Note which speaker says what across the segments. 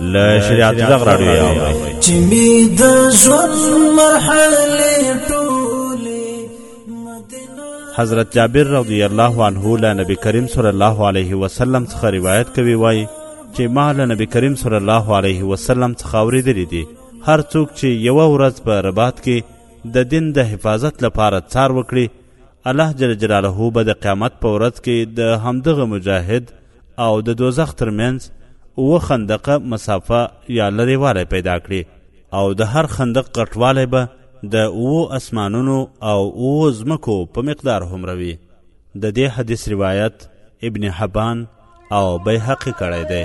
Speaker 1: له شریعت زغ راډیو یاوي
Speaker 2: چې می د ژوند مرحله ټولې
Speaker 1: حضرت جابر رضی الله عنه له نبی کریم صلی الله علیه وسلم څخه روایت کوي وای چې ما له نبی کریم صلی الله علیه وسلم څخه اوریدلی دي هر څوک چې یوه ورځ په رباط کې د دین د حفاظت لپاره څار وکړي الله جل جلاله به د قیامت په ورځ کې د همدغه مجاهد او د دوزخ ترمنځ اوه خندقه مسافه یا لرېوالی پیدا کړي او د هر خندق غټوالی به د اوو اسمانونو او اوو ځمکو په مقدار هومره وي د دې حدیث روایت ابن حبان او بیهقي کړی دی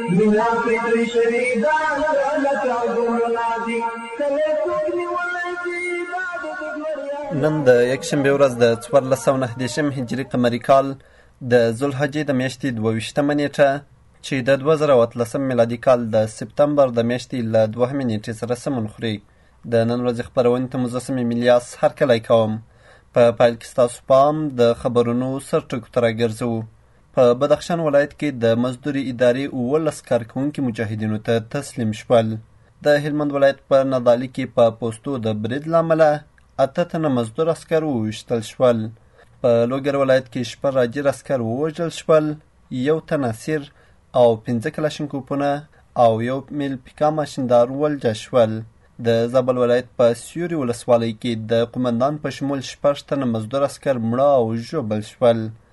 Speaker 3: مینا فکري شهیدان ټاله ټاګورنا دي کله څوک نیولی دي دا د دګمریان
Speaker 4: نن د یکشنبې ورځ د څوارلس سوه نهه دېرشم هجري قمري کال د ذوالحجې د میاشتې دوه ویشتمه نېټه چې د دوه زره او اتلسم میلادي کال د سپتمبر د میاشتې له دوهمې نېټې سره سمون خوري د نن ورځې خپرونې ته مجسم میلیاس هرکلی کوم په پیل کې ستاسو پام د خبرونو سرټکو ته راګرځوو په بدخشان ولایت کې د مزدوري ادارې اوولس کارکوونکي مجاهدینو ته تسلیم شول. د هلمند ولایت په نادعلي کې په پوستو د برید له امله اته تنه مزدور عسکر وویشتل شول. په لوګر ولایت کې شپږ راجر عسکر ووژل شول، یو تن اسیر او پنځه کلاشینکوپونه او یو میل پیکا ماشیندار ولجه شول. د زابل ولایت په سیوري ولسوالۍ کې د قومندان په شمول شپږ تنه مزدور عسکر مړه او ژوبل شول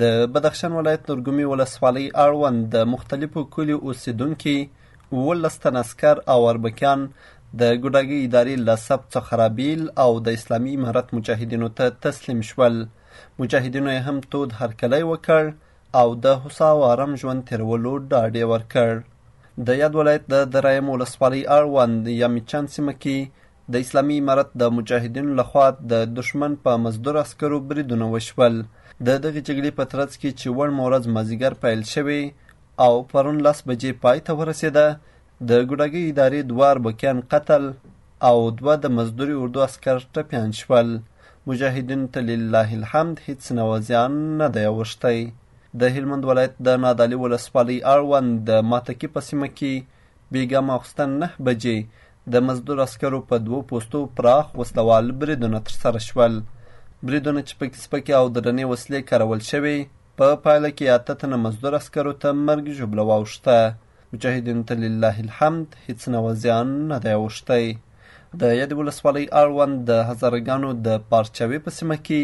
Speaker 4: د بدخشان ولایت نورګومي ولسوالۍ اړوند د مختلفو کلیو اوسېدونکي اوولس تنه عسکر او اربکیان د ګوډاګي ادارې له سب څخه رابیل او د اسلامي امارت مجاهدینو ته تسلیم شول مجاهدینو یې هم تود هرکلی وکړ او د هوسا او آرام ژوند تېرولو ډاډ یې ورکړ د یاد ولایت د درایم ولسوالۍ اړوند یامیچان سیمه کې د اسلامي امارت د مجاهدینو لخوا د دښمن په مزدور عسکرو بریدونه وشول د دغې جګړې په ترڅ کې چې وړمه ورځ مازیګر پیل شوې او پرون لس بجې پای ته ورسېده د ګوډاګۍ ادارې دوه اربکیان قتل او دوه د مزدوري اردو عسکر ټپیان شول مجاهدینو ته لله الحمد هیڅ نوع زیان نه دی اوښتی د هلمند ولایت د نادعلي ولسوالۍ اړوند د ماتکي په سیمه کې بېګا ماخوستن نهه بجې د مزدور عسکرو په دوو پوستو پراخ وسله وال بریدونه ترسره شول. بریدونه چې پکې سپکې او درنې وسلې کارول شوې، په پایله کې اته تنه مزدور عسکرو ته مرګ ژوبله واوښته. مجاهدینو ته لله الحمد هیڅ نوع زیان نه دی اوښتی. د یادې ولسوالۍ اړوند د هزاره ګانو د پارچاوي په سیمه کې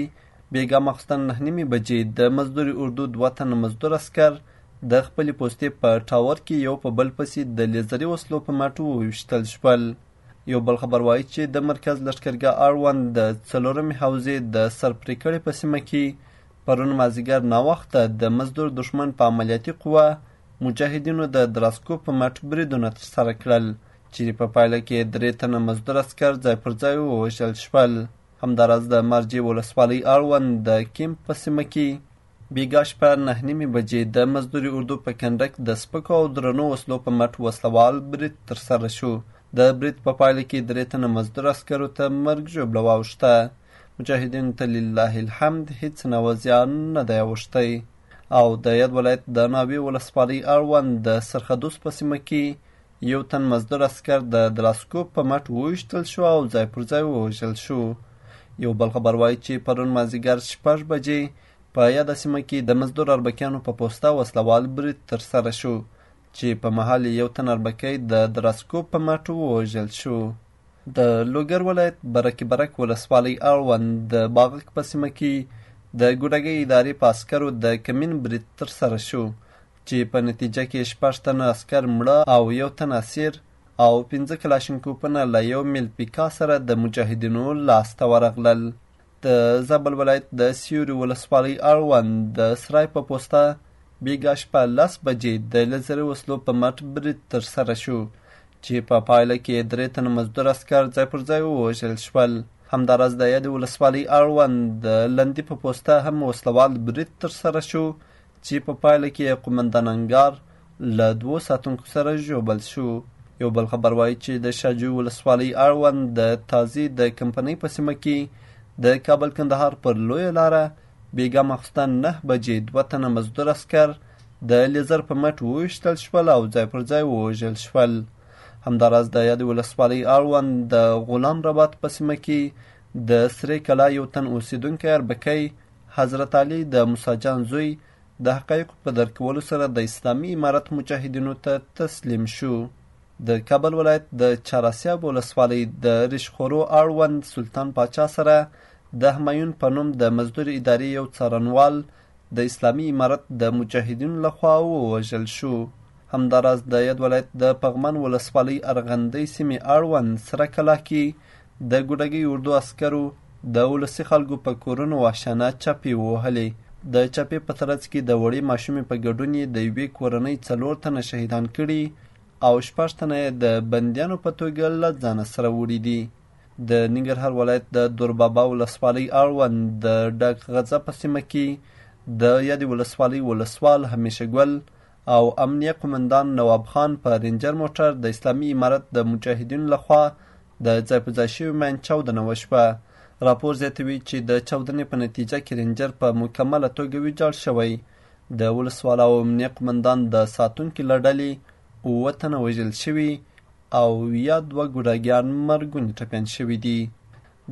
Speaker 4: بېګا ماخوستن نهه نیمې بجې د مزدوري اردو دوه تنه مزدور عسکر د خپلې پوستې په ټاور کې یو په بل پسې د لیزري وسلو په مټ وویشتل شول. یو بل خبر وایي چې د مرکز لښکرګاه اړوند د څلورمې حوزې د سرپرېکړې په سیمه کې پرون مازیګر ناوخته د مزدور دښمن په عملیاتي قوه مجاهدینو د دراسکو په مټ بریدونه ترسره کړل چې په پایله کې درې تنه مزدور عسکر ځای پر ځای ووژل شول. همداراز د مارجې ولسوالۍ اړوند د کیمپ په سیمه کې بیګا شپه نه نیمې بجې د مزدوري اردو په کنډک د سپکو او درنو وسلو په مټ وسلوال برید ترسره شو د برید په پایله کې درې تنه مزدور عسکرو ته مرګ ژوبله واوښته مجاهدینو ته لله الحمد هیڅ نوع زیان نه دی اوښتی او د یاد ولایت د ناوې ولسوالۍ اړوند د سرخدوس په سیمه کې یو تن مزدور عسکر د دراسکوپ په مټ وویشتل شو او ځای پر ځای ووژل شو یو بل خبر وایي چې پرون مازیګر شپږ بجې په یاده سیمه کې د مزدور اربکیانو په پوسته وسلوال برید ترسره شو چې په محل یو تن اربکی د دراسکوپ په مټ ووژل شو د لوګر ولایت برکې برک ولسوالۍ اړوند د باغک په سیمه کې د ګوډګۍ ادارې په عسکرو د کمین برید ترسره شو چې په نتیجه کې شپږ تنه عسکر مړه او یو تن اسیر او پنځه کلاشینکوپونه له یو میل پیکا سره د مجاهدینو لاس ته ورغلل. د زابل ولایت د سیوري ولسوالۍ اړوند د سرای په پوسته بیګا شپه لس بجې د لیزري وسلو په مټ برید ترسره شو چې په پایله کې درې تنه مزدور عسکر ځای پر ځای ووژل شول. همداراز د یادې ولسوالۍ اړوند د لندي په پوسته هم وسلوال برید ترسره شو چې په پایله کې قومندان انګار له دوو ساتونکو سره ژوبل شو. یو بل خبر وایي چې د شاجوی ولسوالۍ اړوند د تازي د کمپنۍ په سیمه کې د کابل کندهار پر لویه لاره بیګا ماخوستن نه بجې دوه تنه مزدور عسکر د لیزر په مټ وویشتل شول او ځای پر ځای ووژل شول همداراز د یادې ولسوالۍ اړوند د غلام رباط په سیمه کې د سرې کلا یو تن اوسېدونکی اربکی حضرت علي د موسی جان زوی د حقایقو په درک کولو سره د اسلامي امارت مجاهدینو ته تسلیم شو. د کابل ولایت د چاراسیاب ولسوالۍ د ریشخورو اړوند سلطان پاچا سره د همایون په نوم د مزدور ادارې یو څارنوال د اسلامي امارت د مجاهدینو لخوا ووژل شو. همداراز د یاد ولایت د پغمان ولسوالۍ ارغندۍ سیمې اړوند سره کلا کې د ګوډګۍ اردو عسکرو د ولسي خلکو په کورونو وحشانه چپې ووهلې. د چپې په ترڅ کې د وړې ماشومې په ګډون یې د یوې کورنۍ څلور تنه شهیدان کړي او شپږ تنه یې د بندیانو په توګه له ځانه سره وړي دي. د ننګرهار ولایت د دوربابا ولسوالۍ اړوند د ډاک غزه په سیمه کې د یادې ولسوالۍ ولسوال همیشه ګل او امنیه قومندان نواب خان په رینجر موټر د اسلامي امارت د مجاهدینو لخوا د ځای په ځای شوي ماین چاودنه وشوه. راپور زیاتوي چې د چاودنې په نتیجه کې رینجر په مکمله توګه ویجاړ شوی. د ولسوالا او امنیه قومندان د ساتونکي له ډلې اووه تنه وژل شوي او یا دوه ګوډاګیان مرګوني ټپیان شوي دي.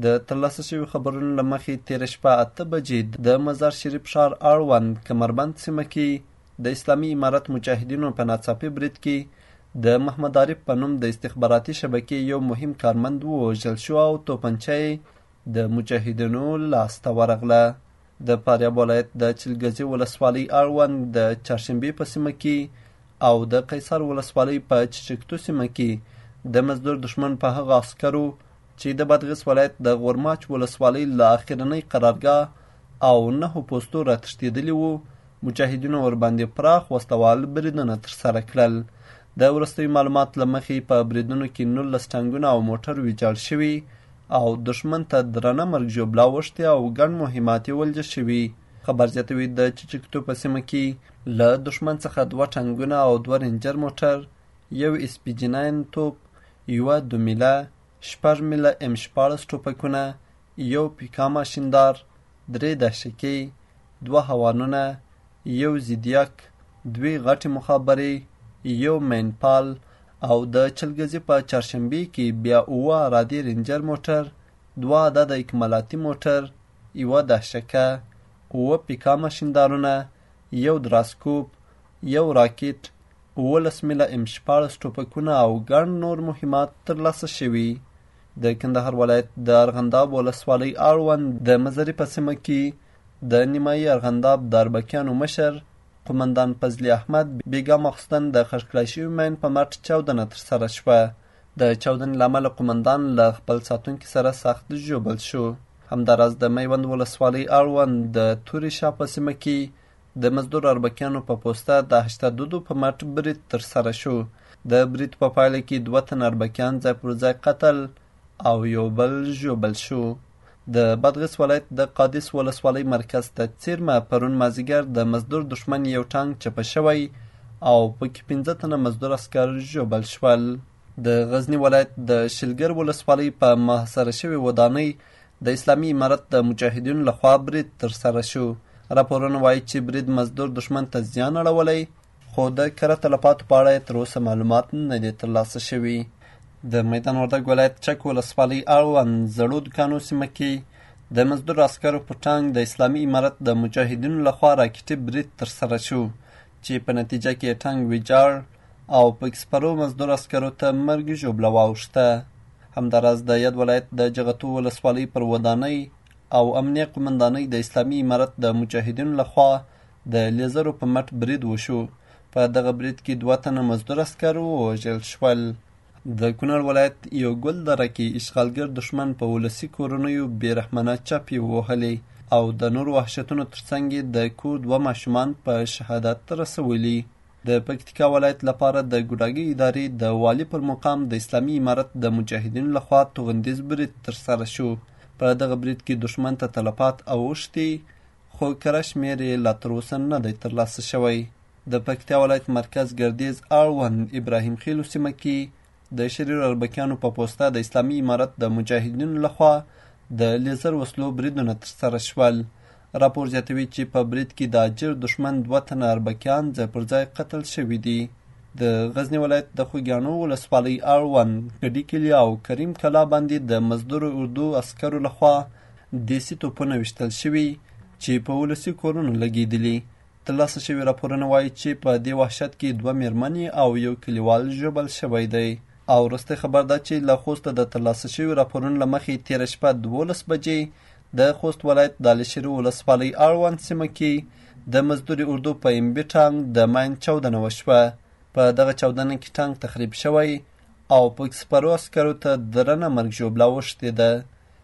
Speaker 4: د ترلاسه شوي خبرونو له مخې تېره شپه اته بجې د مزار شریف ښار اړوند کمربند سیمه کې د اسلامي امارت مجاهدینو په ناڅاپي برید کې د محمد عارف په نوم د استخباراتي شبکې یو مهم کارمند ووژل شو او توپنچه یې د مجاهدینو لاس ته ورغله د فاریاب ولایت د چلګزي ولسوالۍ اړوند د چهارشنبې په سیمه کې او د قیصر ولسوالۍ په چټکتو سیمه کې د مزدور دښمن په هغه عسکرو چې د بادغیس ولایت د غورماچ ولسوالۍ له اخرنۍ قرارګاه او نهو پوستو راتښتېدلي وو مجاهدینو ورباندې پراخ وسلوال بریدونه ترسره کړل د وروستیو معلومات له مخې په بریدونو کې نولس ټانګونه او موټر ویجاړ شوي او دښمن ته درنه مرګ ژوبله اوښتې او ګڼ مهمات یې ولجه شوي خبر زیاتوي د چچکتو په سیمه کې له دښمن څخه دوه ټانګونه او دوه رینجر موټر یو اس پي جي ناین توپ، یوه دومیله، شپږ میله ایم شپاړس ټوپکونه، یو پیکا ماشیندار، درې دهشکې، دوه هوانونه، یو زیدیاک، دوې غټې مخابرې، یو مین پال او د چلګزي په چارشنبې کې بیا اووه ارادې رینجر موټر، دوه عدده اکمالاتي موټر، یوه دهشکه، اووه پیکا ماشیندارونه، یو دراسکوپ، یو راکټ، اوولس میله ام شپاړس ټوپکونه او ګڼ نور مهمات ترلاسه شوي د کندهار ولایت د ارغنداب ولسوالۍ اړوند د مزري په سیمه کې د نیمایي ارغنداب داربکیانو مشر قومندان فضلي احمد بیګا ماخستن د خښ کړای شوي ماین په مټ چاودنه ترسره شوه د چاودنې له امله قومندان له خپل ساتونکي سره سخت ژوبل شو همداراز د میوند ولسوالۍ اړوند د تورې شا په سیمه کې د مزدور اربکیانو په پوسته د هشته دودو په مټ برید ترسره شو. د برید په پایله کې دوه تن اربکیان ځای پر ځای قتل او یو بل ژوبل شو. د بادغیس ولایت د قادس ولسوالۍ مرکز ته څیرمه پرون مازیګر د مزدور دښمن یو ټانک چپه شوی او پکې پنځه تنه مزدور عسکر ژوبل شول. د غزني ولایت د شلګر ولسوالۍ په محاصره شوې ودانۍ د اسلامي امارت د مجاهدینو لخوا برید ترسره شو راپورونه وایي چې برید مزدور دښمن ته زیان اړولی خو د کره تلفاتو په اړه تر اوسه معلومات نه دي ترلاسه شوي د میدان وردګ ولایت چک ولسوالۍ اړوند زړو دکانو سیمه کې د مزدور عسکرو په ټانګ د اسلامي امارت د مجاهدینو لخوا راکټي برید ترسره شو چې په نتیجه کې یې ټانګ ویجاړ او پکې سپرو مزدور عسکرو ته مرګ ژوبله واوښته. همداراز د یاد ولایت د جغتو ولسوالۍ پر ودانۍ او امنیه قومندانۍ د اسلامي امارت د مجاهدینو لخوا د لیزرو په مټ برید وشو. په دغه برید کې دوه تنه مزدور عسکر ووژل شول. د کونړ ولایت یو ګل دره کې اشغالګر دښمن په ولسي کورنیو بې رحمانه چپې ووهلې او د نورو وحشتونو ترڅنګ یې د کور دوه ماشومان په شهادت رسولي. د پکتیکا ولایت لپاره د ګوډاګي ادارې د والي پر مقام د اسلامي امارت د مجاهدینو لخوا توغندیز برید ترسره شو په دغه برید کې دښمن ته تلفات اوښتي خو کره شمېر یې لا تر اوسه نه دی ترلاسه شوی د پکتیا ولایت مرکز ګردیز اړوند ابراهیم خیلو سیمه کې د شریر اربکیانو په پوسته د اسلامي امارت د مجاهدینو لخوا د لیزر وسلو بریدونه ترسره شول راپور زیاتوي چې په برید کې د اجر دښمن دوه تنه اربکیان ځای پر ځای قتل شوي دي د غزنی ولایت د خوږیاڼو ولسوالۍ اړوند ګډي کلي او کریم کلا باندې د مزدورو اردو عسکرو لخوا دیسي توپونه ویشتل شوي چې په ولسي کورونو لګېدلي ترلاسه شوي راپورونه وایي چې په دې وحشت کې دوه میرمنې او یو کلیوال ژوبل شوی دی او وروستی خبر دا چې له خوسته د ترلاسه شوي راپورونو له مخې تیره شپه دولس بجې د خوست ولایت د علیشیرو ولسوالۍ اړوند سیمه کې د مزدوري اردو په امبي ټانګ د ماین چاودنه وشوه په دغه چاودنه کې ټانګ تخریب شوی او پکې سپرو عسکرو ته درنه مرګ ژوبله اوښتې ده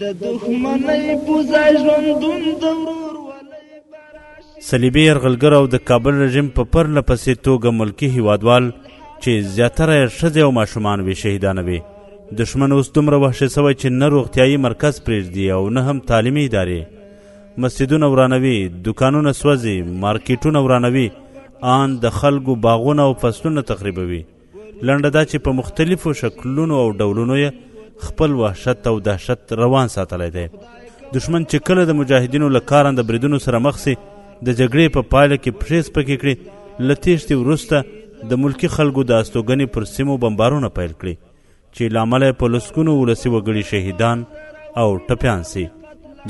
Speaker 4: د
Speaker 1: دښمنۍ په
Speaker 5: ځای ژوندون د ورورولۍ به راشي
Speaker 1: صلیبي یرغلګر او د کابل رژیم په پرله پسې توګه ملکي هیوادوال چې زیاتره یې ښځې او ماشومان وي شهیدانوي دښمن اوس دومره وحشي سوی چې نه روغتیایي مرکز پرېږدي او نه هم تعلیمي ادارې مسجدونه ورانوي دکانونه سوځي مارکیټونه ورانوي آن د خلکو باغونه او فصلونه تخریبوي لنډه دا چې په مختلفو شکلونو او ډولونو یې خپل وحشت او دهشت روان ساتلی دی دشمن چې کله د مجاهدینو له کارنده بریدونو سره مخ سي د جګړې په پایله کې پښې سپکې کړي له تېښتې وروسته د ملکي خلکو د استوګنې پر سیمو بمبارونه پیل کړي چې له امله په لسګونو ولسي وګړي شهیدان او ټپیان سي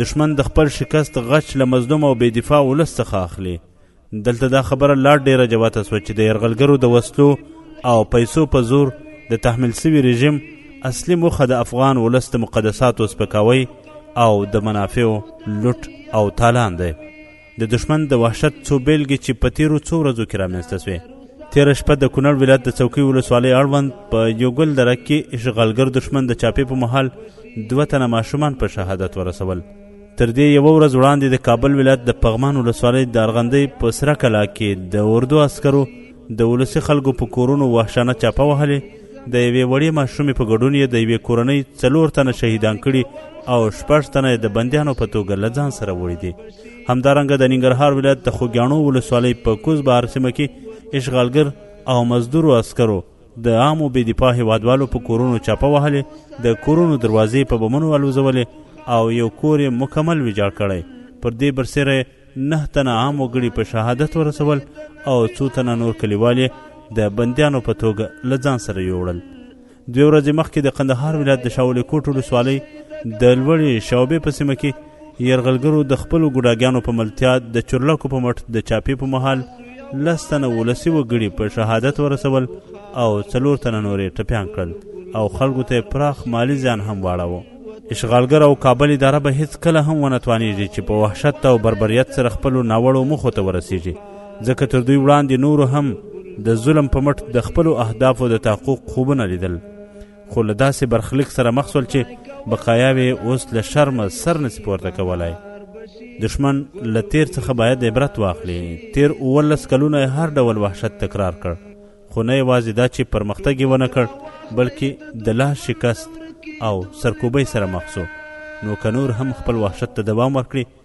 Speaker 1: دښمن د خپل شکست غچ له مظلوم او بې دفاع ولس څخه اخلي دلته دا خبره لا ډیره جواته سوه چې د یرغلګرو د وسلو او پیسو په زور د تحمیل سوي رژیم اصلي موخه د افغان ولس د مقدساتو سپکاوی او د منافعو لوټ او تالان دی د دشمن د وحشت څو بیلګې چې په تیرو څو ورځو کې رامنځته سوې تیره شپه د کونړ ولایت د څوکۍ ولسوالۍ اړوند په یوګل دره کې اشغالګر دښمن د چاپې په مهال دوه تنه ماشومان په شهادت ورسول تر دې یوه ورځ وړاندې د کابل ولایت د پغمان ولسوالۍ د ارغندۍ په سره کلا کې د اردو عسکرو د ولسي خلکو په کورونو وحشانه چاپه وهلې د یوې وړې ماشومې په ګډون یې د یوې کورنۍ څلور تنه شهیدان کړي او شپږ تنه د بندیانو په توګه له ځان سره وړي دي همدارنګه د ننګرهار ولایت د خوږیاڼو ولسوالۍ په کوز بهر سیمه کې اشغالګر او مزدورو عسکرو د عامو بې دفاع هیوادوالو په کورونو چاپه وهلې د کورونو دروازې په بمونو الوزولې او یو کور یې مکمل ویجاړ کړی پر دې برسېره نه تنه عام وګړي په شهادت ورسول او څو تنه نور کلیوال د بندیانو په توګه له ځان سره یوړل دوې ورځې مخکې د قندهار ولایت د شاولې کوټ ولسوالۍ د لوړې شعبې په سیمه کې یرغلګرو د خپلو ګوډاګیانو په ملتیا د چورلکو په مټ د چاپې په مهال لس تنه ولسي وګړي په شهادت ورسول او څلور تنه نورې ټپیان کړل او خلکو ته پراخ مالی زیان هم واړاوه اشغالګر او کابل اداره به هیڅ کله هم ونه توانیږي چې په وحشت او بربریت سره خپل ناوړو مخو ته ورسیږي ځکه تر دوی وړاندې نورو هم د ظلم په مټ د خپل اهدافو د تحقق خوبونه لیدل خو له داسې برخلیک سره مخ سول چې بقایاوې اوس له شرمه سر نسی پورته کولای دشمن له تیر څخه باید عبرت واخلي تیر اوولس کلونه هر ډول وحشت تکرار کړ خو نه یوازې دا چې پرمختګ یې ونه کړ بلکې د لا شکست او سرکوبۍ سره مخ سو نو که نور هم خپل وحشت ته دوام ورکړي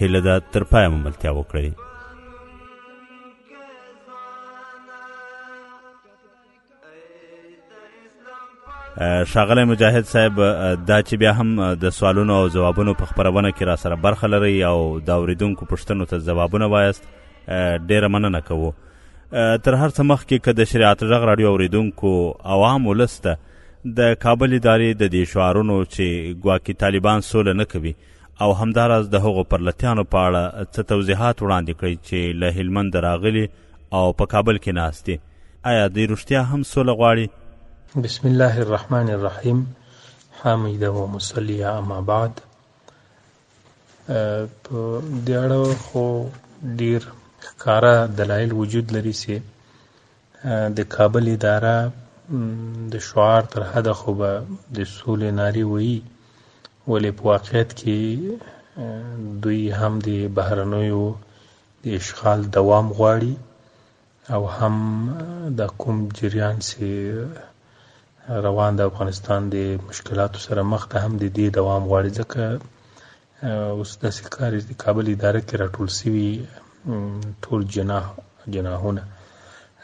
Speaker 1: هیله ده تر پایه مو ملتیا وکړئ شاغلی مجاهد صاحب دا چې بیا هم د سوالونو او ځوابونو په خپرونه کې را سره برخه لرئ او د اوریدونکو پوښتنو ته ځوابونه وایاست ډیره مننه کوو تر هر څه مخکې که د شریعت غږ راډیو اوریدونکو عوام ولس ته د کابل ادارې د دې شعارونو چې ګواکې طالبان سوله نه کوي او همداراز د هغو پرلتیانو په اړه څه توضیحات وړاندې کړئ چې له هلمند راغلي او په کابل کې ناست دي آیا دوی رښتیا هم سوله غواړي
Speaker 6: بسم الله الرحمن الرحیم حامد و مصلی اما بعد په دې اړه خو ډیر ښکاره دلایل وجود لري چې د کابل اداره د شعار تر حده خو به د سولې نارې ویي ولې په واقعیت کې دوی هم د بهرنیو د اشغال دوام غواړي او هم د کوم جریان چې روان د افغانستان د مشکلاتو سره مخ ده هم د دې دوام غواړي ځکه اوس داسې ښکاري د کابل اداره کې راټول سوي ټول جناح جناحونه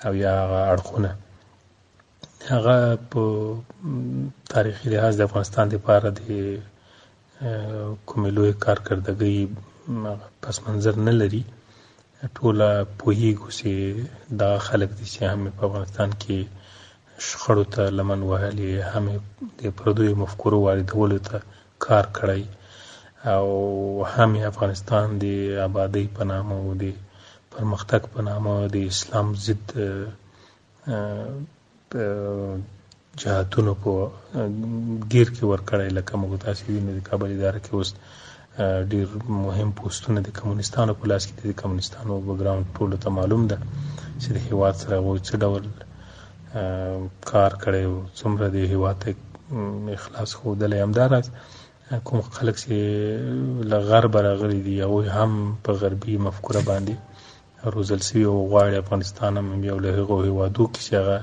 Speaker 6: او یا هغه اړخونه هغه په تاریخي لحاظ د افغانستان لپاره د کومې لوی کارکردګۍ پس منظر نه لري ټوله پوهیږو چې دا خلک دي چې هم په افغانستان کې شخړو ته لمن وهلې هم د پردیو مفکورو واردولو ته کار کړی او هم یې افغانستان د آبادۍ په نامه او د پرمختګ په نامه د اسلام ضد جهاتونو په ګیر کې ورکړی لکه موږ تاسو وینئ د کابل اداره کې اوس ډیر مهم پوسټونه د کمونستانو په لاس کې دي د کمونستانو بګراوند ټولو ته معلوم ده چې د هیواد سره غوي څه ډول کار کړی او څومره د هیواد ته اخلاص ښودلی همداراز کوم خلک چې له غربه راغلي دي هغوی هم په غربي مفکوره باندې روزل سوي او غواړي افغانستان هم یو له هغو هیوادو کې چې هغه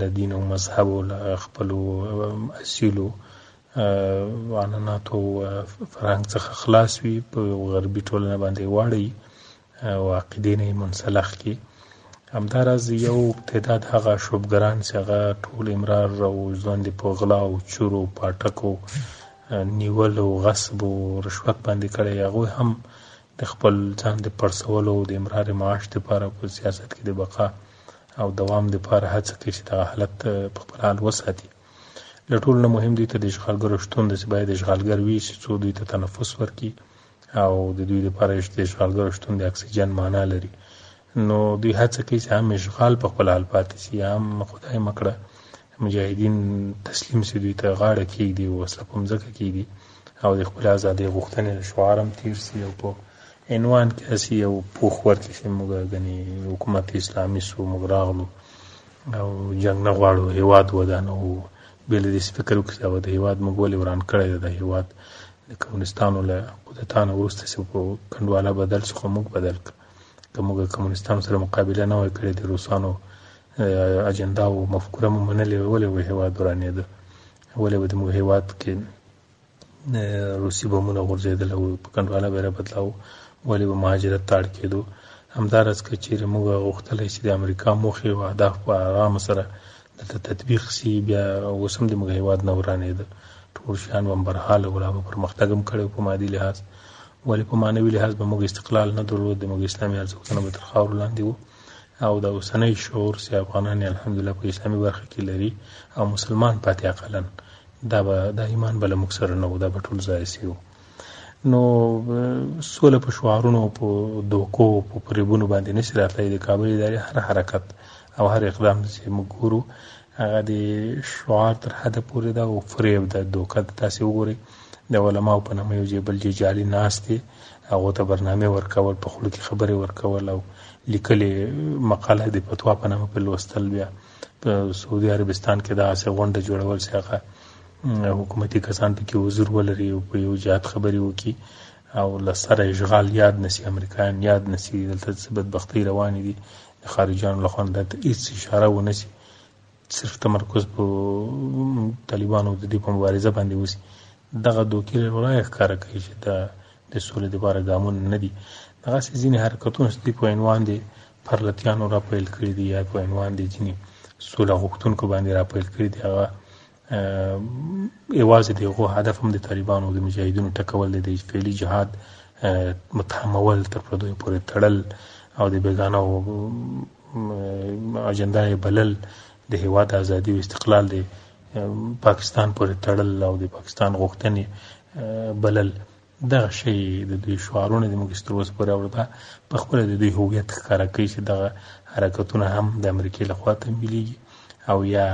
Speaker 6: له دین او مذهب او له خپلو اصیلو عنعناتو فرهنګ څخه خلاص وي په غربي ټولنه باندې واړوي او عقیدې نه منسلخ کی همداراز یو تعداد هغه شوبګران چې هغه ټول امرار او ځوان دي په غلا او چورو پاټکو نیول او غصب او رشوت باندې کړی هغه هم د خپل ځان د پړسولو او د امرار معاش لپاره په سیاست کې د بقا او دوام لپاره هڅه کوي چې دغه حالت په خپل حال وساتي له ټولو نه مهم دوی ته د اشغالګرو شتون دی چې باید اشغالګر وي چې څو دوی ته تنفس ورکړي او د دوی لپاره یې د اشغالګرو شتون د اکسیجن معنا لري نو دوی هڅه کوي چې هم اشغال په خپل حال پاتې شي هم خدای مکړه مجاهدین تسلیم سي دوی ته غاړه کېږدي او وسله په مځکه کېږدي او د خپل ازادۍ غوښتنې له شعار هم تېر سي او په عنوان کې هسې یو پوښ ورکړي چې موږ ګنې حکومت اسلامي سو موږ راغلو او جنګ نه غواړو هېواد ودانوو بې له دې چې فکر وکړي چې د هېواد موږ ولې وران کړی دی د هېواد د کمونستانو له کودتا نه وروسته چې په کنډواله بدل شو خو موږ بدل کړ که موږ کمونستانو سره مقابله نه وای کړې د روسانو اجندا او مفکوره مو منلې وای ولې به هېواد ورانېده ولې به زموږ هېواد کې روسي بمونه غورځېدل او په کنډواله به یې رابدلاوه ولې به مهاجرت ته اړ کېدو همداراز که چیرې موږ غوښتلی چې د امریکا موخې او اهداف په ارام سره دلته تطبیق سي بیا اوس هم د موږ هیواد نه ورانېده ټول شیان به هم برحاله ولا به پرمختګ هم کړی په مادي لحاظ ولې په معنوي لحاظ به موږ استقلال نه درلود د موږ اسلامي ارزښتونه به تر خاورو لاندې وو او دا اوسنۍ شعور چې افغانان الحمدلله په اسلامي برخه کې لري او مسلمان پاتې اقلا دا به دا ایمان به له موږ سره نه و دا به ټول ځای سي وو نو سوله په شعارونو او په دوکو او په فریبونو باندې نشي راتلی د کابل ادارې هر حرکت او هر اقدام چې موږ ګورو هغه د شعار تر حده پورې ده او فریب ده دوکه ده تاسې وګورئ د علماو په نامه یو جبل جې جعلي ناست دی هغو ته برنامې ورکول په خوله کې خبرې ورکول او لیکلې مقاله د فتوا په نامه په لوستل بیا په سعودي عربستان کې داسې غونډه جوړول چې هغه حکومتي کسان پکې حضور ولري او په یو جهت خبرې وکړي او له سره اشغال یاد نسی امریکایان یاد نسی دلته څه بدبختۍ روانې دي د خارجیانو له خوا دلته هیڅ اشاره ونسی صرف تمرکز په طالبانو د دې په مبارزه باندې وسی دغه دوکې له ورایه ښکاره کوي چې د د سولې لپاره ګامونه نه دي دغسې ځینې حرکتونه چې دوی په عنوان د پرلتیانو راپیل کړي دي یا په عنوان د ځینې سوله غوښتونکو باندې راپیل کړي دي هغه یوازې د هغو هدف هم د طالبانو د مجاهدینو ټکول دی د فعلي جهاد متهمول تر پردیو پورې تړل او د بیګانه اجندا یې بلل د هیواد ازادي او استقلال دی پاکستان پورې تړل او د پاکستان غوښتنې بلل دغه شی د دوی شعارونه دي موږ تر اوسه پورې اوردا په خپل د دوی هویت ښکاره کوي چې دغه حرکتونه هم د امریکای له خوا تمویلېږي او یا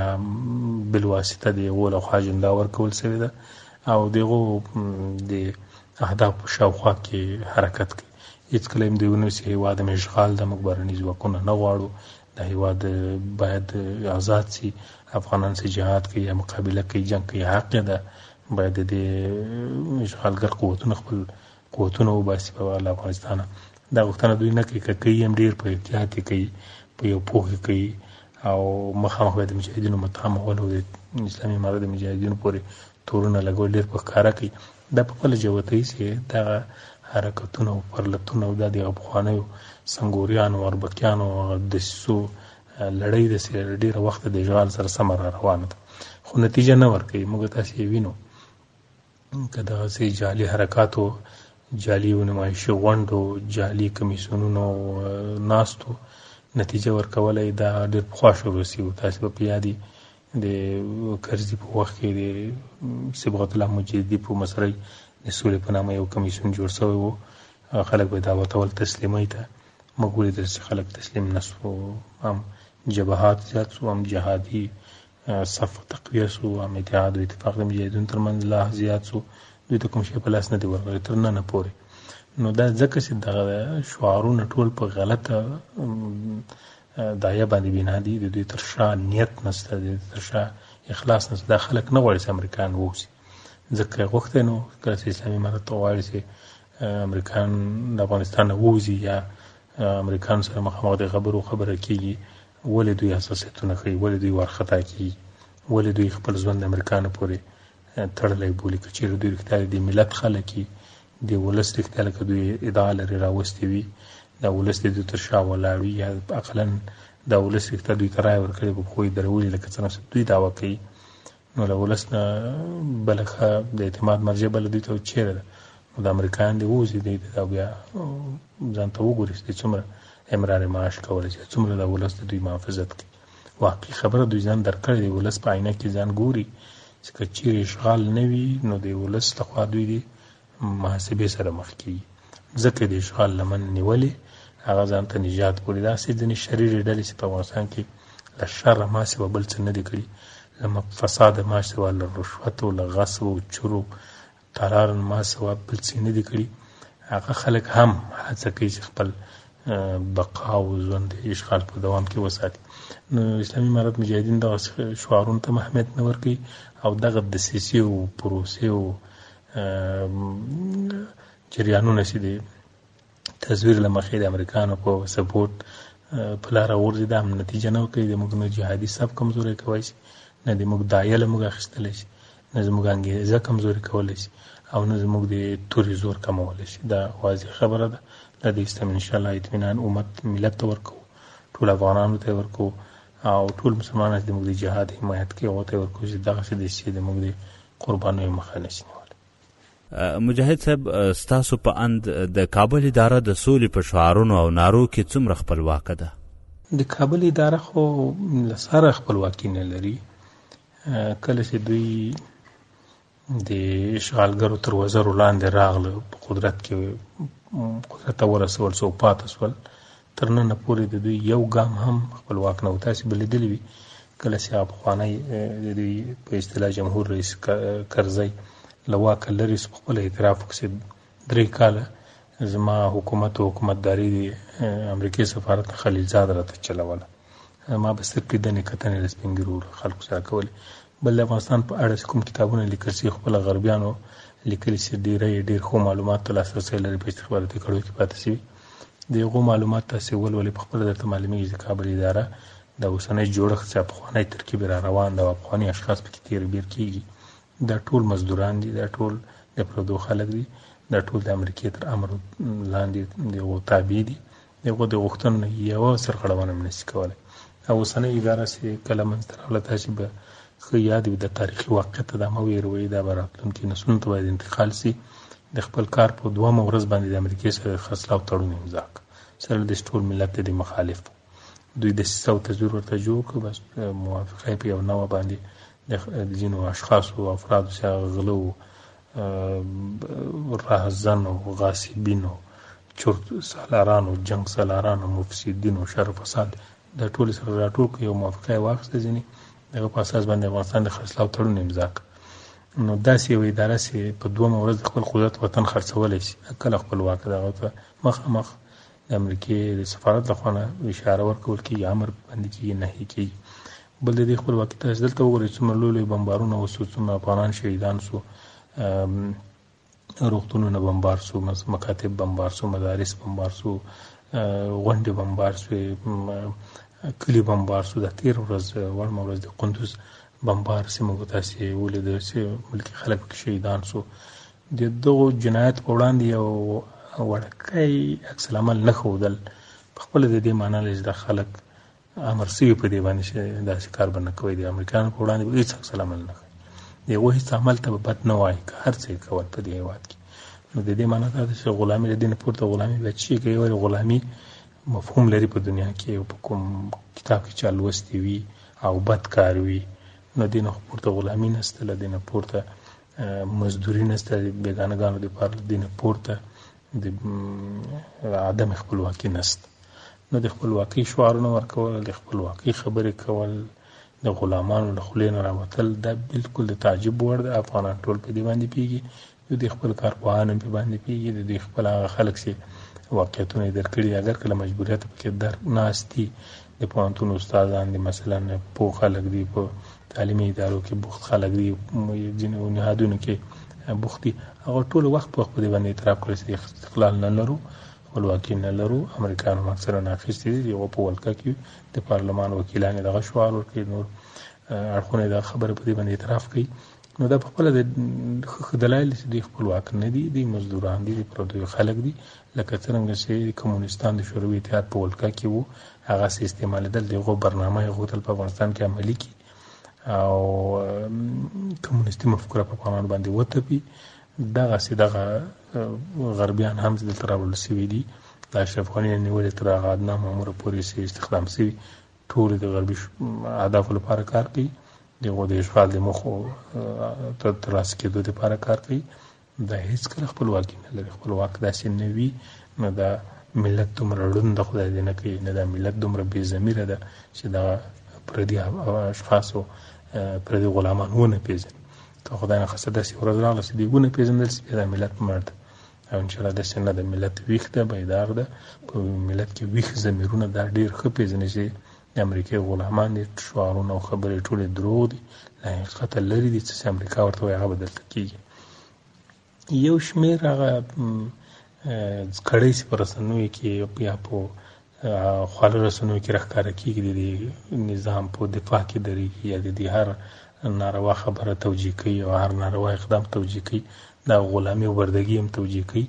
Speaker 6: بل واسطه د یو له خوا اجندا ورکول شوې ده او دغه د اهداف په شاوخوا کې حرکت کوي هیڅ کله هم دوی ونوسي هیواد مې اشغال د موږ بهرني ځواکونه نه غواړو دا هیواد باید آزاد سي افغانان سي جهاد کوي یا مقابله کوي جنگ کوي حق ده باید د اشغالګر قوتونه خپل قوتونه وباسي په اړه افغانستان دا غوښتنه دوی نه کوي کوي هم ډیر په احتیاط کوي په یو پوه کوي او مخامخ د مجاهدینو متهم ولو د اسلامي امارت د مجاهدینو پورې تورونه لګول ډیر په کارا کوي دا په خپله جوتوي چې دغه حرکتونه او پرلتونه او دا دغه پخوانیو سنګوریانو اربکیانو هغه دسیسو لړۍ داسې ډېره وخته د اشغال سره سمه را روانه ده خو نتیجه نه ورکوي موږ تاسې یې وینو که دغسې جعلي حرکاتو جعلي نمایشي غونډو جعلي کمیسیونونو ناستو نتیجه ورکولی دا ډېر پخوا شروع سوي تاسې به په یاد د کرزي په وخت کې د صبغت الله مجددي په مشرۍ د سولې په نامه یو کمیسیون جوړ شوی و خلک به دعوت اول تسلیمۍ ته موږ ولیدل چې خلک تسلیم نه شو هم جبهات زیات شو هم جهادي صف تقویه شو هم اتحاد او اتفاق د مجاهدینو ترمنځ لا زیات شو دوی ته کوم شی په لاس نه دی ورغلی تر ننه پورې نو دا ځکه چې دغه شعارونه ټول په غلطه دایه باندې بنا دي د دوی تر شا نیت نشته د دوی تر شا اخلاص نشته دا خلک نه غواړي چې امریکایان ووځي ځکه یې غوښتی نو کله چې اسلامي امارت ته غواړي چې امریکایان د افغانستان نه ووځي یا امریکایانو سره مخامخ د خبرو خبره کېږي ولې دوی حساسیتونه ښیي ولې دوی وارخطا کېږي ولې دوی خپل ژوند د امریکایانو پورې تړلی بولي که چیرې دوی رښتیا د ملت خلک دي د ولس رښتیا لکه دوی ادعا لري راوستي وي د ولس د دوی تر شا ولاړ وي یا اقلا د ولس رښتیا دوی ته رایه ورکړې په پښو یې درولي لکه څنګه چې دوی دعوا کوي نو له ولس نه بله ښه د اعتماد مرجع بله دوی ته چیرې ده نو د امریکایان دې ووځي دی دا بیا ځان ته وګوري چې څومره امرار معاش کولی شي څومره د ولس د دوی محافظت کوي واقعي خبره دوی ځان درکړی دی ولس په آینه کې ځان ګوري چې که چیرې اشغال نه وي نو د ولس لخوا دوی دی محاسبې سره مخ کیږي ځکه د اشغال لمن نیولې هغه ځان ته نجات بولي داسې ځینې شریرې ډلې چې په افغانستان کې له شره ما سوا بل څه نه دي کړي له فساده ما سوا له رشوتو له غصبو چورو تارار ما سوا بل څه نه دي کړي هغه خلک هم هڅه کوي چې خپل بقا او ژوند اشغال په دوام کې وساتي نو اسلامي امارت مجاهدین دغه شعارونو ته اهمیت نه ورکوي او دغه دسیسې او پروسې او جریانونه چې دي تصویر له مخې د امریکانو په سپورټ په لاره ورځي دا هم نتیجه نه ورکوي د موږ نه جهادي سب کمزوری کوی شي نه د موږ دایه له موږ اخیستلی شي نه زموږ انګېزه کمزوري کولی شي او نه زموږ د توري زور کمولی شي دا واضح خبره ده دا د اسلام انشاءالله اطمینان امت ملت ته ورکوو ټول افغانانو ته ورکوو او ټول مسلمانان چې زموږ د جهاد حمایت کوي هغو ته ورکوو چې دغسې دسیسې زموږ د قربانیو مخه نه شي نیولی
Speaker 1: مجاهد صاحب ستاسو په اند د کابل اداره د سولې په شعارونو او نارو کې څومره خپلواکه ده
Speaker 6: د کابل اداره خو له سره خپلواکي نه لري کله چې دوی د اشغالګرو تر وزرو لاندې راغله په قدرت کې قدرت ته ورسول سو پاتې سول تر ننه پورې د دوی یو ګام هم خپلواک نه و تاسې به لیدلي وي کله چې هغه پخوانی د دوی په اصطلاح جمهور رئیس کرزی له واکه لرې سو په خپله اعتراف وکړ چې درې کاله زما حکومت او حکومتداري د امریکې سفارت نه خلیلزاد راته چلوله ما به صرف لیدنې کتنې له سپین ږیرو خلکو سره کولې بل د افغانستان په اړه چې کوم کتابونه لیکل شوي خپله غربیانو لیکلي چې ډېری یې ډېر ښو معلومات ته لاسرسی لري په استخباراتي کړیو کې پاتې شوي د هغو معلومات تاسې ولولئ په خپله درته معلومیږي چې د کابل اداره دا اوسنی جوړښت چې پخوانی ترکیب را روان ده او افغاني اشخاص پکې تیر بیر کیږي دا ټول مزدوران دي دا ټول د پردو خلک دي دا ټول د امریکې تر امر لاندې د هغو تابع دي د هغو د غوښتنو نه یوه سرغړونه هم نشي کولی او اوسنۍ اداره چې کله منځته راغله تاسې به ښه یاد وي دا تاریخي واقعیت ته دا مه ویروي دا به راتلونکي نسلونو ته باید انتقال سي د خپل کار په دومه ورځ باندې د امریکې سره د خرڅلاو تړون امضا کړ سره د ټول ملت د دې مخالف دوی د سیسه او تزور ورته جوړ کړ بس موافقه په یو نوع باندې د ځینو اشخاصو او افرادو سره غلو راهزنو غاصبینو چورت سالارانو جنگ سالارانو مفسدینو شر فساد دا ټول سره راټول کړي او موافقه یې واخیسته ځینې دغه په اساس باندې افغانستان د خرڅلاو تړون امضا کړ نو داسې یو اداره چې په دومره ورځ د خپل قدرت وطن خرڅولی شي کله خپلواک دغه ته مخامخ د امریکې د سفارت لخوا نه اشاره ورکول کېږي امر باندې کېږي نهیې کېږي بل د دې خپلواکي تاسو دلته وګورئ څومره لوی لوی بمبارونه وسو څومره افغانان شهیدان سو روغتونونه بمبار سو مکاتب بمبار سو مدارس بمبار سو غونډې بمبار سوې کلی بمبار سو د تیر ورځ وړمه ورځ د قندوز بمبار سیمه کو تاسې ولې د ملکی خلک کې شهیدان سو د دغو جنایت په وړاندې یو وړکی عکس العمل نه ښودل په خپل د دې معنی لږ د خلک امر سوي په دې باندې چې داسې کار به نه کوي د امریکایانو په وړاندې به هیڅ عکس العمل نه ښيي د هغو هیڅ عمل ته به بد نه وایي که هر څه یې کول په دې هېواد کې نو د دې معنا دا ده چې غلامي له دې نه پورته غلامي بیا چی کوي ولې غلامي مفهوم لري په دنیا کې او په کوم کتاب کې چا لوستی وي او بد کار وي نو دې نه پورته غلامي نسته له دې نه پورته مزدوري نسته د بېګانهګانو دپاره له دې نه پورته د عدم خپلواکي نست نو د خپلواکي شعارونه ورکول د خپلواکي خبرې کول د غلامانو له خولې نه راوتل دا بالکل د تعجب وړ د افغانان ټول په دې باندې پیږي د دې خپل کارپوهان په باندې پیږي د دې خپل هغه خلک چې واقعیتونه درکړي اگر کله مجبوریت پکې در ناشتي د پوهنتون استادان دي مثلا پوه خلک دي په تعلیمي ادارو کې بوخت خلک دي ځینې نهادونو کې بوخت دي هغه ټول وخت په وخت په دې باندې اعتراف کړی چې استقلال نه لرو خپلواکي نه لرو امریکایان هم اکثره ناخیستې دي یو په ولکه کې د پارلمان وکیلان یې دغه شعار ورکوي نور اړخونه دا خبره په دې باندې اعتراف کوي نو دا په خپله د دلایل چې دوی خپلواک نه دي دوی مزدوران دي د پردیو خلک دي لکه څرنګه چې کمونستان د شوروي اتحاد په ولکه کې وو هغسې استعمالېدل د هغو برنامه یې غوښتل په افغانستان کې عملي کړي او کمونیستي مفکوره په افغانانو باندې وتپي دغسې دغه غربیان هم چې دلته راوړل شوي دي د اشرف غني نه نیولې تر هغه ادنا ماموره پورې چې استخدام شوي ټول د غربي اهدافو لپاره کار کوي د هغو د اشغال د موخو تر ترلاسه کېدو لپاره کار کوي دا هیڅکله خپلواکي نه لري خپلواک داسې نه وي نو دا ملت دومره ړوند د خدای دې نه کوي نه دا ملت دومره بې ضمیره ده چې دا پردي اشخاصو پردي غلامان ونه پېژني که خدای نه خسته داسې ورځ راغله چې دوی ونه پېژندل شي بیا دا ملت مړ ده او انشاءالله داسې نه ده ملت ویښ ده بیدار ده په ملت کې ویښ ضمیرونه دا ډېر ښه پېژني چې د امریکې غلامان دي شعارونه او خبرې ټولې دروغ دي له حقیقته لرې دي څه چې امریکا ورته وایي هغه به دلته کېږي یو شمېر هغه کړۍ چې په رسنیو کې یا په خواله رسنیو کې راښکاره کېږي د دې نظام په دفاع کې درېږي یا د دې هر ناروا خبره توجیه کوي او هر ناروا اقدام توجیه کوي دا غلامي او بردګي هم توجیه کوي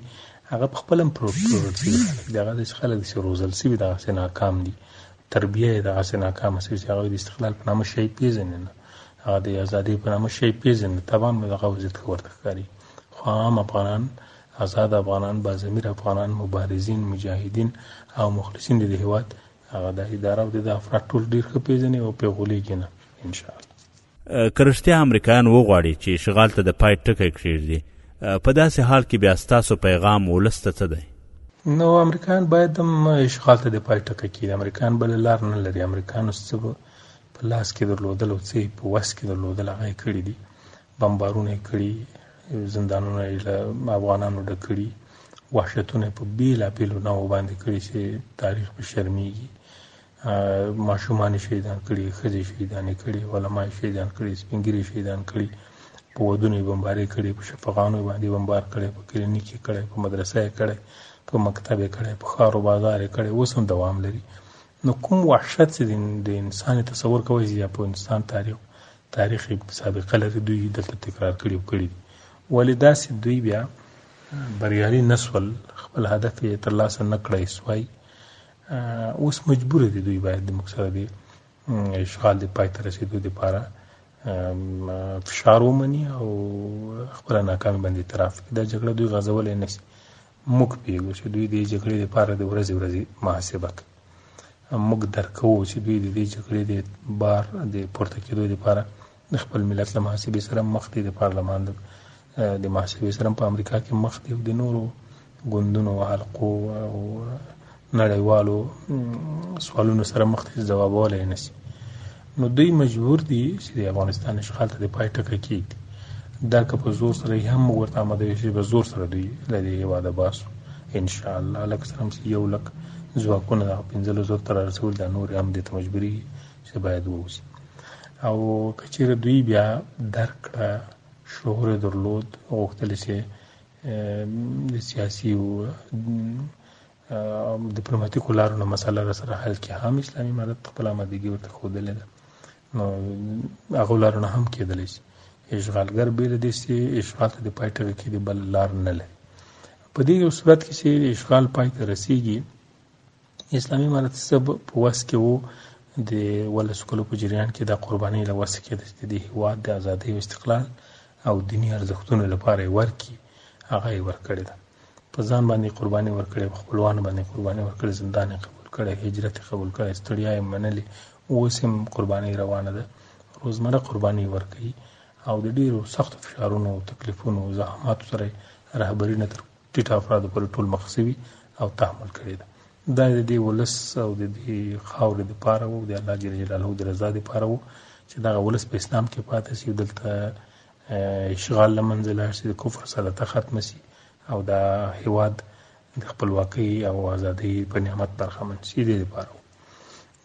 Speaker 6: هغه په خپل هم پلورل شوي خلک دغه د خلک چې روزل شوي دغه سه ناکام دي تربیه یې دغه سه ناکام شوي چې هغه د استقلال په نامه شي پیژنې نه هغه د ازادي په نامه شي پیژنې طبعا به دغه وضعیت کې ورته ښکاري خو عام افغانان آزاد افغانان بازمیر افغانان مبارزین مجاهدین او مخلصین د هیواد هغه د اداره او د افراد ټول ډیر ښه پیژنې او پیغولېږي نه ان شاء الله
Speaker 1: که رښتیا امریکایان وغواړي چې اشغال ته د پای ټکی کښېږدي په داسې حال کې بیا ستاسو پیغام ولس ته څه دی
Speaker 6: نو امریکایان باید هم اشغال ته د پای ټکی کېږدي امریکایان بله لار نه لري امریکایانو څه به په لاس کې درلودل او څه یې په وس کې درلودل هغه یې کړي دي بمبارونه یې کړي زندانونه یې له افغانانو ډک کړي وحشتونه په بیلا بیلو نو باندې کړی چې تاریخ په شرمېږي ماشومان شهیدان کړي ښځې شهیدان کړي علما شهیدان کړي سپینګری شهیدان کړي په ودونو یې بمبارې کړي په شفغانو باندې بمبار کړي په کلینیک یې کړي په مدرسه یې کړي په مکتب یې کړي په ښار او بازار یې کړي اوس هم دوام لري نو کوم وحشت چې د انسان تصور کوي چې په انسان تاریخ تاریخ سابقه لري دوی دلته تکرار کړي او کړي ولې داسې دوی بیا بریالي نسول خپل هدف یې ترلاسه نه کړی سوای اوس مجبور دي دوی باید د موږ سره دي اشغال د پای ته رسیدو لپاره فشار ومني او خپل ناکامي باندې اعتراف کړي دا جګړه دوی غزولې نه شي موږ پیږو چې دوی د جګړې لپاره د ورځې ورځې محاسبه کوي موږ درکو چې دوی د دې جګړې د بار د پورته کېدو لپاره د خپل ملت له محاسبې سره هم مخ دی، د پارلمان د محاسبې سره هم په امریکا کې مخ دی او د نورو ګوندونو او حلقو او نړیوالو سوالونو سره مخ دی چې ځوابولی یې نسي. نو دوی مجبور دي چې د افغانستان اشغال ته د پای ټکی کېږدي. دا که په زور سره یې هم موږ ورته اماده یو شي، په زور سره دوی له دې هېواده باسو انشاالله. لکه څرنګه چې یو لک ځواکونه د هغه پنځلس زرو ته رارسولي، دا نور یې هم دې ته مجبورېږي چې باید ووسی او کچیر دوی بیا درک کړه شعور درلود غوښتل چې د سیاسي او دیپلوماټیکو لارو نه مسله را سره حل کې هم اسلامي امارت خپل آمادګي ورته ښودلې ده نو هغه لارو نه هم کېدلی شي اشغالګر بې له دې چې اشغال ته د پای ټکی کې د بل لار نه لري په دې یو صورت کې چې اشغال پای ته رسیږي اسلامي امارت صاحب په وس کې وو د ولس کلو په جریان کې دا قربانۍ له وسه کېده چې د هیواد د ازادۍ او استقلال او دیني ارزښتونو لپاره یې ورکړي هغه یې ورکړې ده په ځان باندې قرباني ورکړې په خپلوانو باندې قرباني ورکړې زندان یې قبول کړی هجرت یې قبول کړی ستړیا یې منلې اوس هم قربانۍ روانه ده روزمره قرباني ورکوي او د ډیرو سختو فشارونو تکلیفونو زحماتو سره رهبري نه تر ټیټه افرادو پر ټول مخ سوي او تحمل کړی ده دا د دې ولس او د دې خاورې د پاره وو د الله جل جلاله د رضا د پاره وو چې دا ولس په اسلام کې پاتې شي دلته اشغال لمنځه لاړ شي د کفر سلطه ختم شي او دا هیواد د خپلواکۍ او ازادۍ په نعمت برخمن شي دې لپاره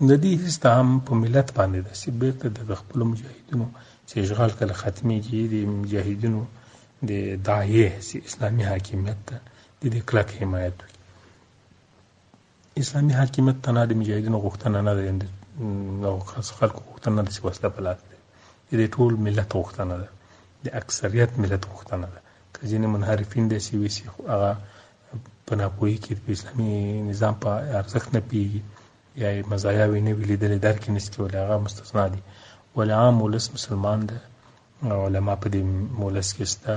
Speaker 6: ددی هیڅ طعم په ملت باندې ده چې بیرته د خپل مجاهدینو چې اشغال کله ختمیږي د مجاهدینو د داعیه چې اسلامي حاکمیت ته د دې کلک حمایت وي اسلامي حاکمیت تنها د مجاهدینو غوښتنه نه ده نو خاص خلکو غوښتنه نه ده چې وسله په لاس کې د ټول ملت غوښتنه ده د اکثریت ملت غوښتنه ده که ځینې منحرفین داسې وي چې هغه په ناپوهي کې په اسلامي نظام په ارزښت نه پیږي یا یې مزایاوې نه وي لیدلې درک یې نشي کولی هغه مستثنا دي ولې عام ولس مسلمان دی علما په دې ولس کې شته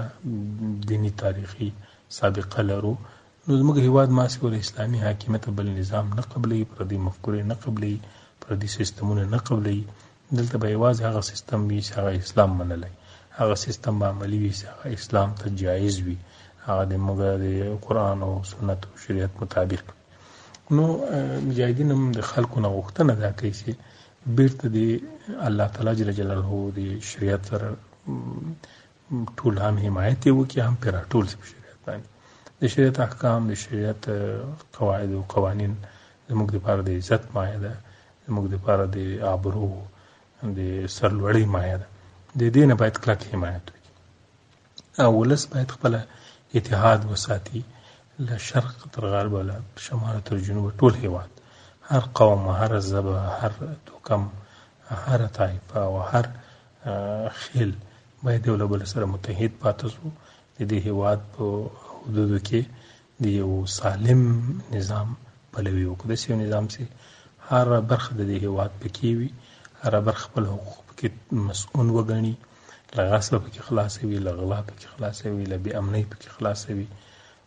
Speaker 6: دیني تاریخي سابقه لرو نو زموږ هیواد ماسې ول اسلامي حاکمیت بل نظام نه قبلوي پردي مفکورې نه قبلوي پردي سیستمونه نه قبلوي دلته به یوازې هغه سیستم وي چې هغه اسلام منلی هغه سیستم به عملی وي چې هغه اسلام ته جایز وي هغه د موږ د قران او سنت او شریعت مطابق نو مجاهدین هم د خلکو نه غوښتنه دا کوي چې بیرته د الله تعالی جل جلاله د شریعت سره ټول هم حمایت یې وکړي هم پرې راټول شي په شریعت باندې د شریعت احکام د شریعت قواعد او قوانین زموږ دپاره د عزت مایه ده زموږ دپاره د آبرو د سرلوړۍ مایه ده د دې نه باید کلک حمایت وکړي او ولس باید خپله اتحاد وساتي له شرق تر غربه له شماله تر جنوبه ټول هېواد هر قوم هر ژبه هر توکم هر طایفه او هر خیل باید یو له بل سره متحد پاتې شو د دې هیواد په حدودو کې د یو سالم نظام پلوي وکړو داسې یو نظام چې هره برخه د دې هیواد پکې وي هره برخه خپل حقوق پکې مسؤل وګڼي له غصب پکې خلاص وي له غلا پکې خلاص وي له بې امنۍ پکې خلاص وي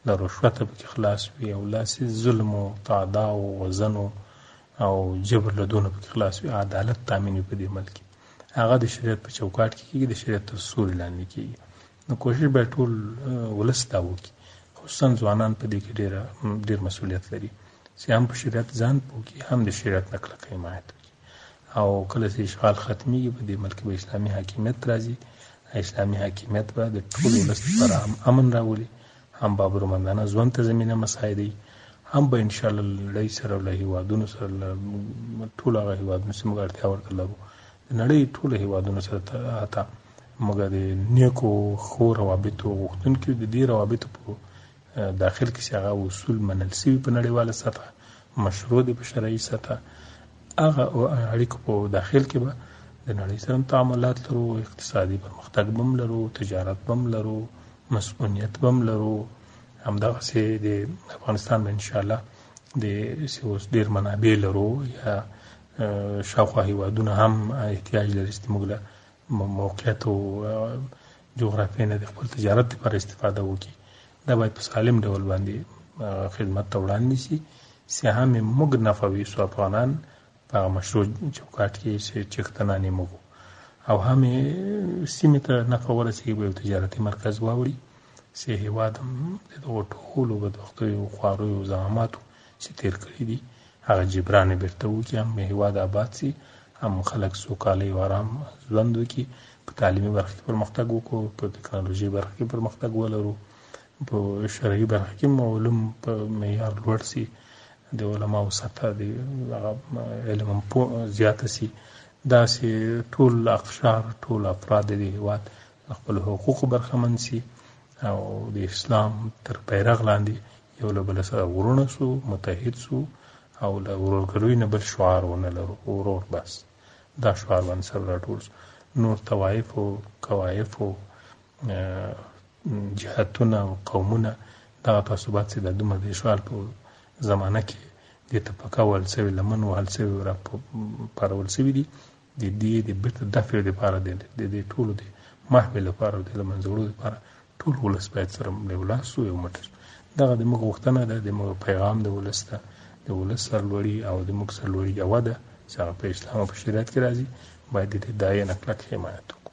Speaker 6: له رشوته پکې خلاص وي او لاسې ظلم او تعدا او وزن او جبر له دونه پکې خلاص وي عدالت تامین په دې ملک هغه د شریعت په چوکاټ کې کېږي د شریعت تر سوري لاندې کېږي نو کوشش باید ټول ولس دا وکړي خصوصا ځوانان په دې کې ډېر ډېر مسولیت لري چې هم په شریعت ځان پوکي هم د شریعت نه کلک حمایت وکړي او کله چې اشغال ختمیږي په دې ملک به اسلامي حاکمیت راځي اسلامي حاکمیت به د ټول ولس لپاره امن راولي هم به ابرومندانه ژوند ته زمینه مساعدوي هم به انشاءالله له نړۍ سره له هیوادونو سره له ټولو هغه هیوادونو چې موږ اړتیا ورته لرو د نړۍ ټولو هیوادونو سره حتی موږ د نیکو ښو روابطو غوښتونکي د دې روابطو په داخل کې چې هغه اصول منل سوي په نړیواله سطح مشروع دي په شرعي سطح هغه اړیکو په داخل کې به د نړۍ سره تعاملات لرو اقتصادي پرمختګ بم لرو تجارت بم لرو مسؤلیت بم لرو همدغسې د افغانستان به ان شاء الله د سیوس ډیر منابع لرو یا شاوخوا هیوادونه هم احتیاج لري چې موږ له موقعیت او جغرافیې نه د خپل تجارت لپاره استفاده وکړي دا باید په سالم ډول باندې خدمت ته وړاندې شي چې هم موږ نفع ویسو افغانان په هغه مشروع چوکاټ کې چې چښتنان یې موږ او هم سیمې ته نفع ورسېږي به یو تجارتي مرکز واوړي چې هېواد هم د دغو ټولو بدبختیو خواریو زحماتو چې تېر کړي دي هغه جبران یې بېرته وکړي هم هېواد آباد سي هم خلک سوکاله او ارام ژوند وکړي په تعلیمي برخه کې پرمختګ وکړو په ټکنالوژي برخه کې پرمختګ ولرو
Speaker 5: په شرعي برخه کې علوم په معیار لوړ سي د علماو سطح د علم هم زیاته سي داسې ټول اقشار ټول افراد د هیواد خپل حقوق برخمن سي او د اسلام تر بیرغ لاندې یو له بل سره ورونه سو متحد سو او له ورورګلوی نه بل شعار ونه لرو ورور بس دا شعار باندې سره راټول سو نور توایف او کوایف او جهتونه او قومونه دغه تعصبات چې د دومره د اشغال په زمانه کې د تپکا وهل سوي لمن وهل سوي او راپارول سوي دي د دې د بیرته دفع لپاره د دې ټولو د محو لپاره او د له منځه وړو لپاره ټول ولس باید سره له ولاس سو یو موټی سو دغه د موږ غوښتنه ده د موږ پیغام د ولس ده د ولس سرلوړي او د موږ سرلوړي یوه ده چې هغه په اسلام او په شریعت کې راځي باید د دې دایې نه کلک حمایت وکړو